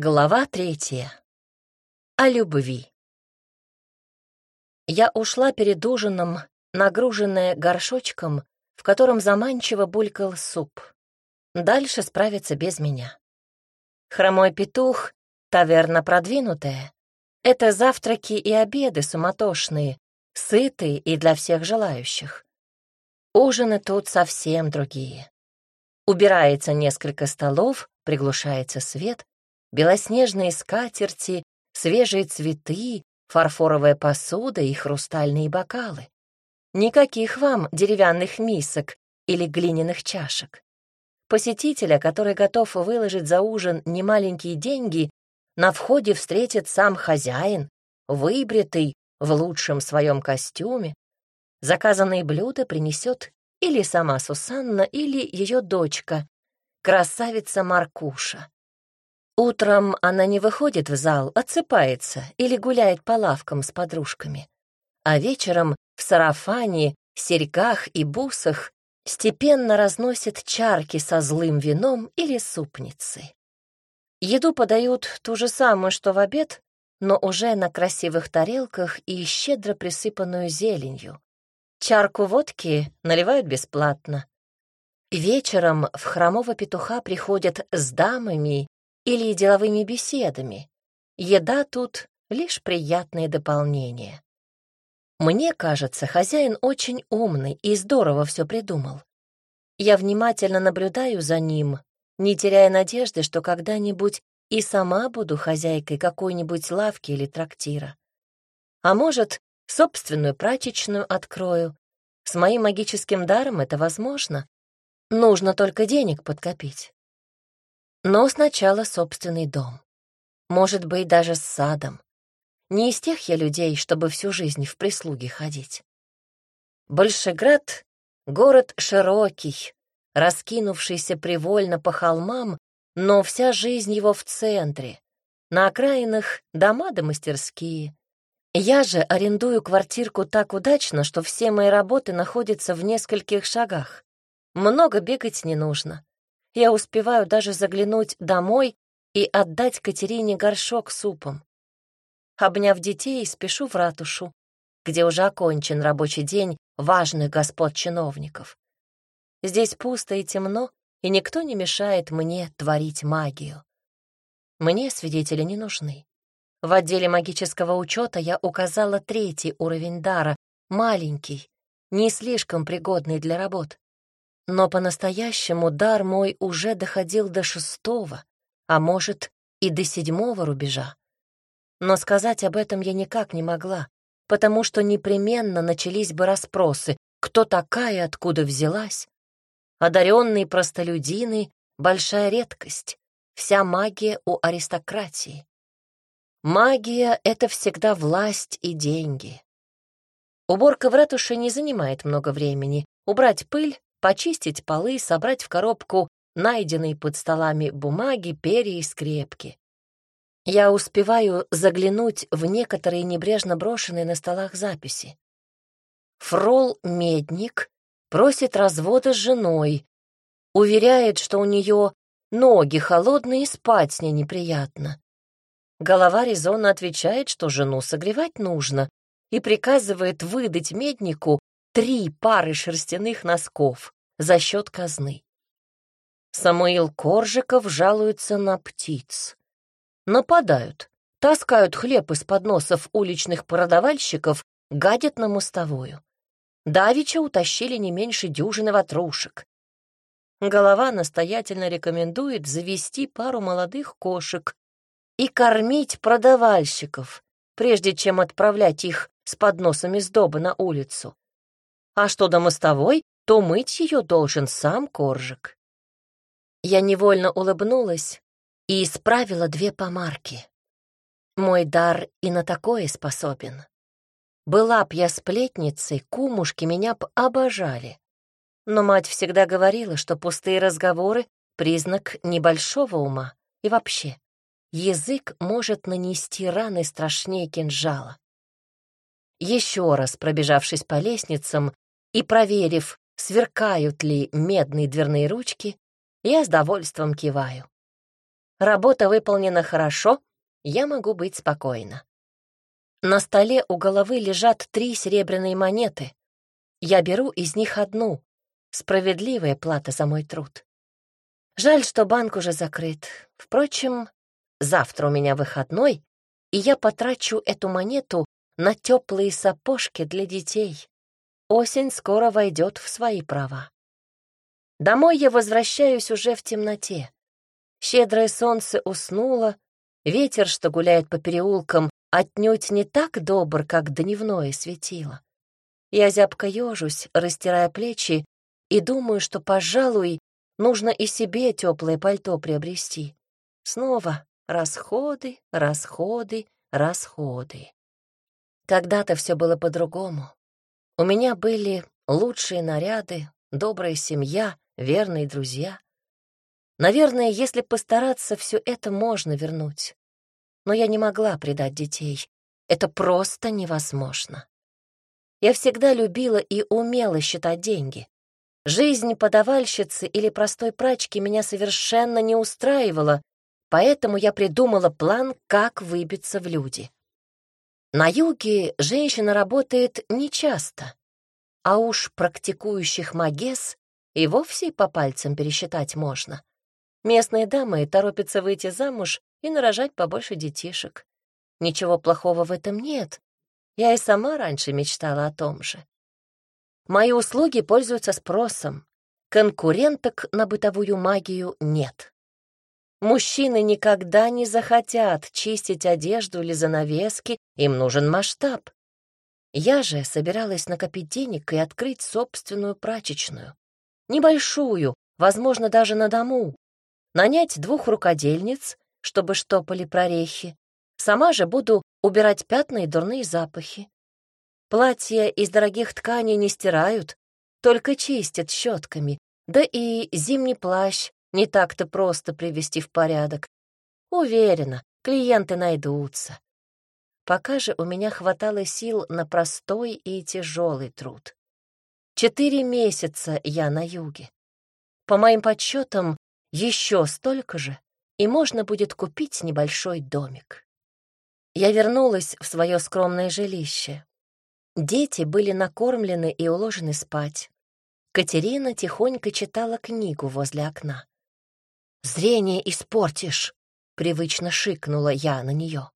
Глава третья. О любви. Я ушла перед ужином, нагруженная горшочком, в котором заманчиво булькал суп. Дальше справиться без меня. Хромой петух, таверна продвинутая. Это завтраки и обеды суматошные, сытые и для всех желающих. Ужины тут совсем другие. Убирается несколько столов, приглушается свет, белоснежные скатерти, свежие цветы, фарфоровая посуда и хрустальные бокалы. Никаких вам деревянных мисок или глиняных чашек. Посетителя, который готов выложить за ужин немаленькие деньги, на входе встретит сам хозяин, выбритый, в лучшем своем костюме. Заказанные блюда принесет или сама Сусанна, или ее дочка, красавица Маркуша. Утром она не выходит в зал, отсыпается или гуляет по лавкам с подружками. А вечером в сарафане, серьгах и бусах степенно разносит чарки со злым вином или супницы. Еду подают ту же самую, что в обед, но уже на красивых тарелках и щедро присыпанную зеленью. Чарку водки наливают бесплатно. Вечером в хромого петуха приходят с дамами или деловыми беседами. Еда тут — лишь приятное дополнение. Мне кажется, хозяин очень умный и здорово все придумал. Я внимательно наблюдаю за ним, не теряя надежды, что когда-нибудь и сама буду хозяйкой какой-нибудь лавки или трактира. А может, собственную прачечную открою. С моим магическим даром это возможно. Нужно только денег подкопить. Но сначала собственный дом. Может быть, даже с садом. Не из тех я людей, чтобы всю жизнь в прислуге ходить. Большеград — город широкий, раскинувшийся привольно по холмам, но вся жизнь его в центре. На окраинах дома да мастерские. Я же арендую квартирку так удачно, что все мои работы находятся в нескольких шагах. Много бегать не нужно я успеваю даже заглянуть домой и отдать Катерине горшок супом. Обняв детей, спешу в ратушу, где уже окончен рабочий день важных господ чиновников. Здесь пусто и темно, и никто не мешает мне творить магию. Мне свидетели не нужны. В отделе магического учета я указала третий уровень дара, маленький, не слишком пригодный для работ. Но по-настоящему дар мой уже доходил до шестого, а может, и до седьмого рубежа. Но сказать об этом я никак не могла, потому что непременно начались бы расспросы, кто такая, откуда взялась. Одаренные простолюдины — большая редкость, вся магия у аристократии. Магия — это всегда власть и деньги. Уборка в ратуше не занимает много времени. Убрать пыль, почистить полы, собрать в коробку найденные под столами бумаги, перья и скрепки. Я успеваю заглянуть в некоторые небрежно брошенные на столах записи. Фрол Медник просит развода с женой, уверяет, что у нее ноги холодные и спать с ней неприятно. Голова резонно отвечает, что жену согревать нужно, и приказывает выдать Меднику три пары шерстяных носков за счет казны. Самуил Коржиков жалуется на птиц. Нападают, таскают хлеб из подносов уличных продавальщиков, гадят на мостовую. Давича утащили не меньше дюжины ватрушек. Голова настоятельно рекомендует завести пару молодых кошек и кормить продавальщиков, прежде чем отправлять их с подносами сдобы на улицу. А что до мостовой, то мыть ее должен сам коржик. Я невольно улыбнулась и исправила две помарки. Мой дар и на такое способен. Была б я сплетницей, кумушки меня б обожали. Но мать всегда говорила, что пустые разговоры — признак небольшого ума. И вообще, язык может нанести раны страшнее кинжала. Еще раз пробежавшись по лестницам, и, проверив, сверкают ли медные дверные ручки, я с довольством киваю. работа выполнена хорошо, я могу быть спокойна. На столе у головы лежат три серебряные монеты. Я беру из них одну. Справедливая плата за мой труд. Жаль, что банк уже закрыт. Впрочем, завтра у меня выходной, и я потрачу эту монету на теплые сапожки для детей. Осень скоро войдет в свои права. Домой я возвращаюсь уже в темноте. Щедрое солнце уснуло, ветер, что гуляет по переулкам, отнюдь не так добр, как дневное светило. Я зябко ежусь, растирая плечи, и думаю, что, пожалуй, нужно и себе теплое пальто приобрести. Снова расходы, расходы, расходы. Когда-то все было по-другому. У меня были лучшие наряды, добрая семья, верные друзья. Наверное, если постараться, все это можно вернуть но я не могла предать детей. Это просто невозможно. Я всегда любила и умела считать деньги. Жизнь подавальщицы или простой прачки меня совершенно не устраивала, поэтому я придумала план, как выбиться в люди. На юге женщина работает нечасто, а уж практикующих магес и вовсе по пальцам пересчитать можно. Местные дамы торопятся выйти замуж и нарожать побольше детишек. Ничего плохого в этом нет. Я и сама раньше мечтала о том же. Мои услуги пользуются спросом. Конкуренток на бытовую магию нет. Мужчины никогда не захотят чистить одежду или занавески, им нужен масштаб. Я же собиралась накопить денег и открыть собственную прачечную. Небольшую, возможно, даже на дому. Нанять двух рукодельниц чтобы штопали прорехи. Сама же буду убирать пятна и дурные запахи. Платья из дорогих тканей не стирают, только чистят щетками, да и зимний плащ не так-то просто привести в порядок. Уверена, клиенты найдутся. Пока же у меня хватало сил на простой и тяжелый труд. Четыре месяца я на юге. По моим подсчетам, еще столько же и можно будет купить небольшой домик. Я вернулась в свое скромное жилище. Дети были накормлены и уложены спать. Катерина тихонько читала книгу возле окна. «Зрение испортишь!» — привычно шикнула я на нее.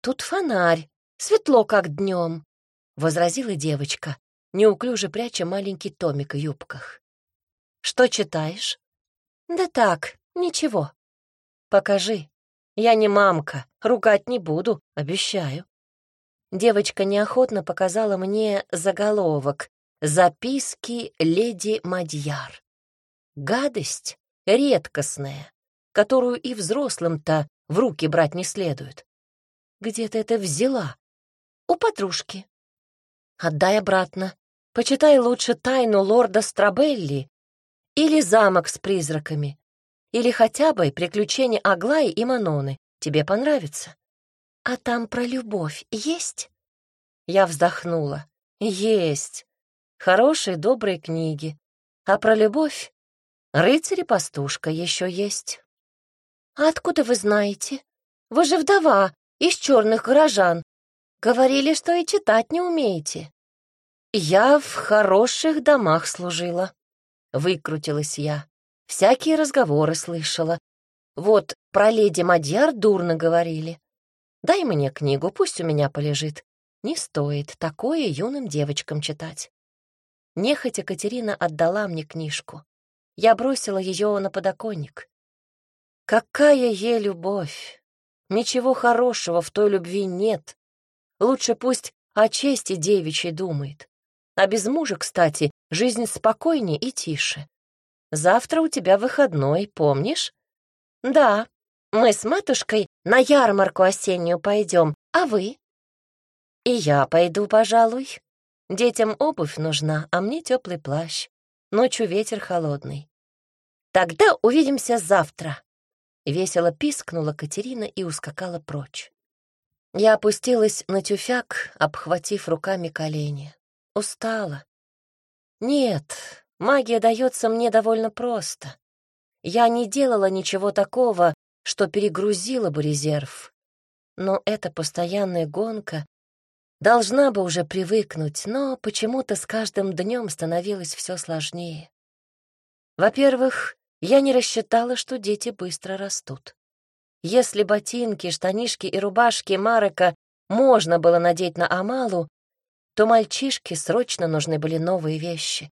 «Тут фонарь, светло, как днем», — возразила девочка, неуклюже пряча маленький томик в юбках. «Что читаешь?» «Да так, ничего», Покажи. Я не мамка, ругать не буду, обещаю. Девочка неохотно показала мне заголовок «Записки леди Мадьяр». Гадость редкостная, которую и взрослым-то в руки брать не следует. Где ты это взяла? У подружки. Отдай обратно. Почитай лучше тайну лорда Страбелли или замок с призраками. Или хотя бы приключения Аглаи и Маноны. Тебе понравится. А там про любовь есть? Я вздохнула. Есть. Хорошие, добрые книги. А про любовь? Рыцарь и пастушка еще есть. А откуда вы знаете? Вы же вдова из черных горожан. Говорили, что и читать не умеете. Я в хороших домах служила. Выкрутилась я. Всякие разговоры слышала. Вот про леди Мадьяр дурно говорили. Дай мне книгу, пусть у меня полежит. Не стоит такое юным девочкам читать. Нехотя Катерина отдала мне книжку. Я бросила ее на подоконник. Какая ей любовь! Ничего хорошего в той любви нет. Лучше пусть о чести девичьей думает. А без мужа, кстати, жизнь спокойнее и тише. Завтра у тебя выходной, помнишь? Да, мы с матушкой на ярмарку осеннюю пойдем, а вы? И я пойду, пожалуй. Детям обувь нужна, а мне теплый плащ. Ночью ветер холодный. Тогда увидимся завтра. Весело пискнула Катерина и ускакала прочь. Я опустилась на тюфяк, обхватив руками колени. Устала. Нет, Магия дается мне довольно просто. Я не делала ничего такого, что перегрузила бы резерв. Но эта постоянная гонка должна бы уже привыкнуть, но почему-то с каждым днем становилось все сложнее. Во-первых, я не рассчитала, что дети быстро растут. Если ботинки, штанишки и рубашки Марека можно было надеть на Амалу, то мальчишке срочно нужны были новые вещи.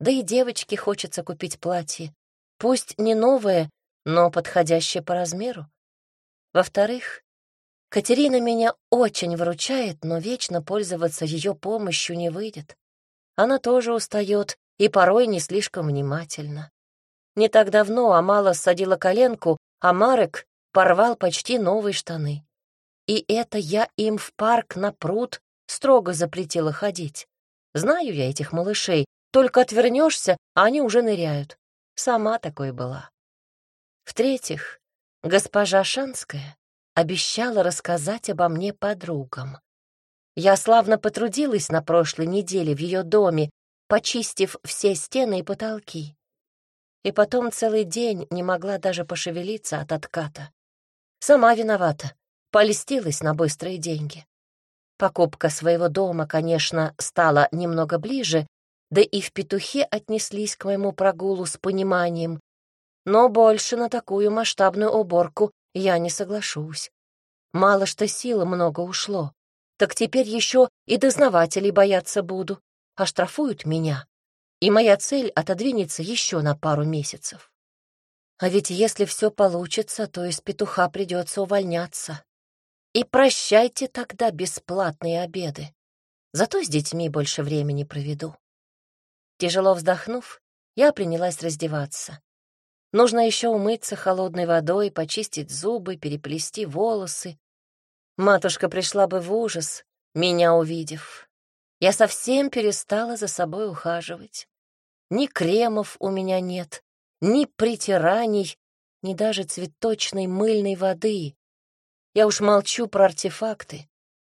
Да и девочке хочется купить платье. Пусть не новое, но подходящее по размеру. Во-вторых, Катерина меня очень выручает, но вечно пользоваться ее помощью не выйдет. Она тоже устает и порой не слишком внимательна. Не так давно Амала ссадила коленку, а Марек порвал почти новые штаны. И это я им в парк на пруд строго запретила ходить. Знаю я этих малышей, только отвернешься, а они уже ныряют. Сама такой была. В-третьих, госпожа Шанская обещала рассказать обо мне подругам. Я славно потрудилась на прошлой неделе в ее доме, почистив все стены и потолки. И потом целый день не могла даже пошевелиться от отката. Сама виновата, полистилась на быстрые деньги. Покупка своего дома, конечно, стала немного ближе, да и в петухе отнеслись к моему прогулу с пониманием. Но больше на такую масштабную уборку я не соглашусь. Мало что силы много ушло. Так теперь еще и дознавателей бояться буду. Оштрафуют меня. И моя цель отодвинется еще на пару месяцев. А ведь если все получится, то из петуха придется увольняться. И прощайте тогда бесплатные обеды. Зато с детьми больше времени проведу. Тяжело вздохнув, я принялась раздеваться. Нужно еще умыться холодной водой, почистить зубы, переплести волосы. Матушка пришла бы в ужас, меня увидев. Я совсем перестала за собой ухаживать. Ни кремов у меня нет, ни притираний, ни даже цветочной мыльной воды. Я уж молчу про артефакты.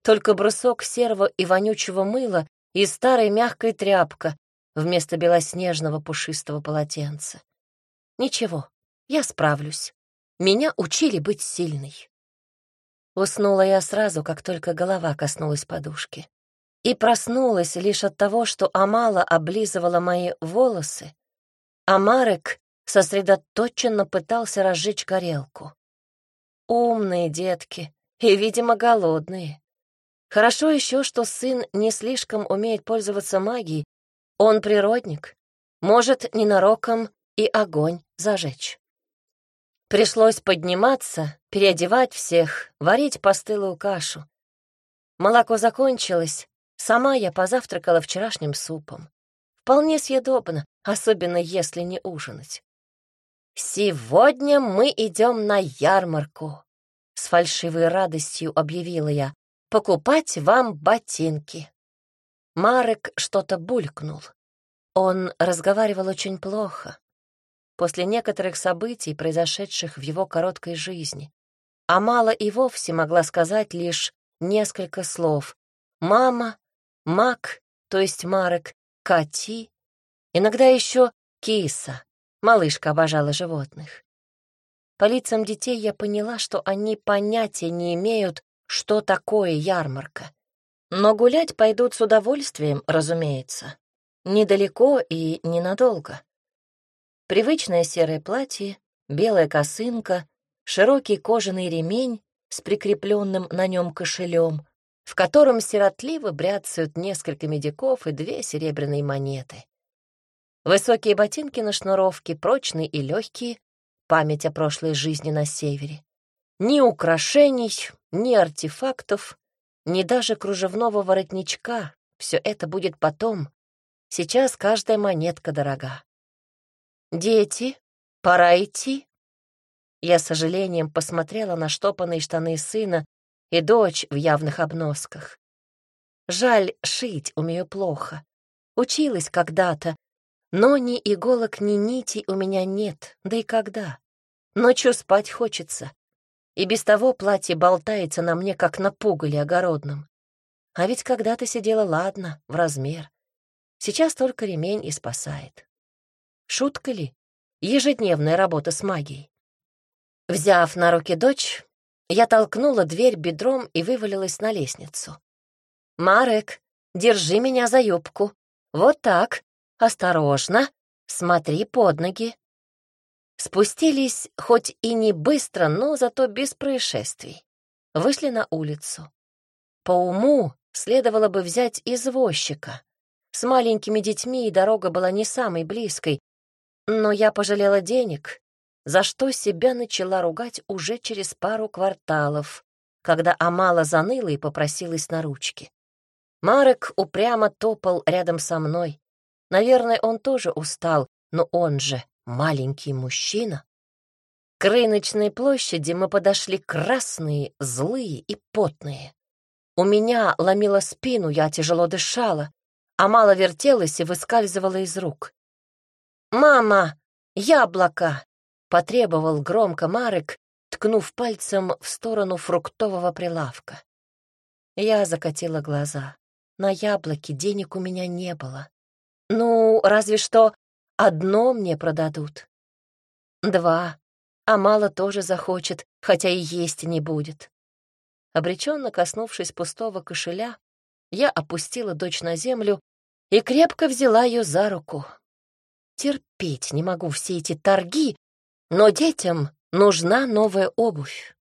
Только брусок серого и вонючего мыла и старая мягкая тряпка вместо белоснежного пушистого полотенца. Ничего, я справлюсь. Меня учили быть сильной. Уснула я сразу, как только голова коснулась подушки. И проснулась лишь от того, что Амала облизывала мои волосы, а Марек сосредоточенно пытался разжечь горелку. Умные детки и, видимо, голодные. Хорошо еще, что сын не слишком умеет пользоваться магией. Он природник, может ненароком и огонь зажечь. Пришлось подниматься, переодевать всех, варить постылую кашу. Молоко закончилось, сама я позавтракала вчерашним супом. Вполне съедобно, особенно если не ужинать. «Сегодня мы идем на ярмарку», — с фальшивой радостью объявила я. «Покупать вам ботинки». Марек что-то булькнул. Он разговаривал очень плохо. После некоторых событий, произошедших в его короткой жизни. А мало и вовсе могла сказать лишь несколько слов. «Мама», «Мак», то есть Марек, «Кати», иногда еще «Киса». Малышка обожала животных. По лицам детей я поняла, что они понятия не имеют, что такое ярмарка. Но гулять пойдут с удовольствием, разумеется. Недалеко и ненадолго. Привычное серое платье, белая косынка, широкий кожаный ремень с прикрепленным на нем кошелем, в котором сиротливо бряцают несколько медиков и две серебряные монеты. Высокие ботинки на шнуровке, прочные и легкие, память о прошлой жизни на севере. Ни украшений, ни артефактов, ни даже кружевного воротничка. Все это будет потом. Сейчас каждая монетка дорога. «Дети, пора идти». Я с сожалением посмотрела на штопанные штаны сына и дочь в явных обносках. Жаль, шить умею плохо. Училась когда-то, но ни иголок, ни нитей у меня нет, да и когда. Ночью спать хочется. И без того платье болтается на мне, как на пугале огородном. А ведь когда-то сидела ладно, в размер. Сейчас только ремень и спасает. Шутка ли? Ежедневная работа с магией. Взяв на руки дочь, я толкнула дверь бедром и вывалилась на лестницу. «Марек, держи меня за юбку. Вот так. Осторожно. Смотри под ноги». Спустились хоть и не быстро, но зато без происшествий. Вышли на улицу. По уму следовало бы взять извозчика. С маленькими детьми дорога была не самой близкой, но я пожалела денег за что себя начала ругать уже через пару кварталов, когда Амала заныла и попросилась на ручки. Марек упрямо топал рядом со мной. Наверное, он тоже устал, но он же маленький мужчина. К рыночной площади мы подошли красные, злые и потные. У меня ломило спину, я тяжело дышала, а мало вертелась и выскальзывала из рук. «Мама, яблоко!» Потребовал громко Марек, ткнув пальцем в сторону фруктового прилавка. Я закатила глаза. На яблоки денег у меня не было. Ну, разве что одно мне продадут. Два. А мало тоже захочет, хотя и есть не будет. Обреченно коснувшись пустого кошеля, я опустила дочь на землю и крепко взяла ее за руку. Терпеть не могу все эти торги но детям нужна новая обувь.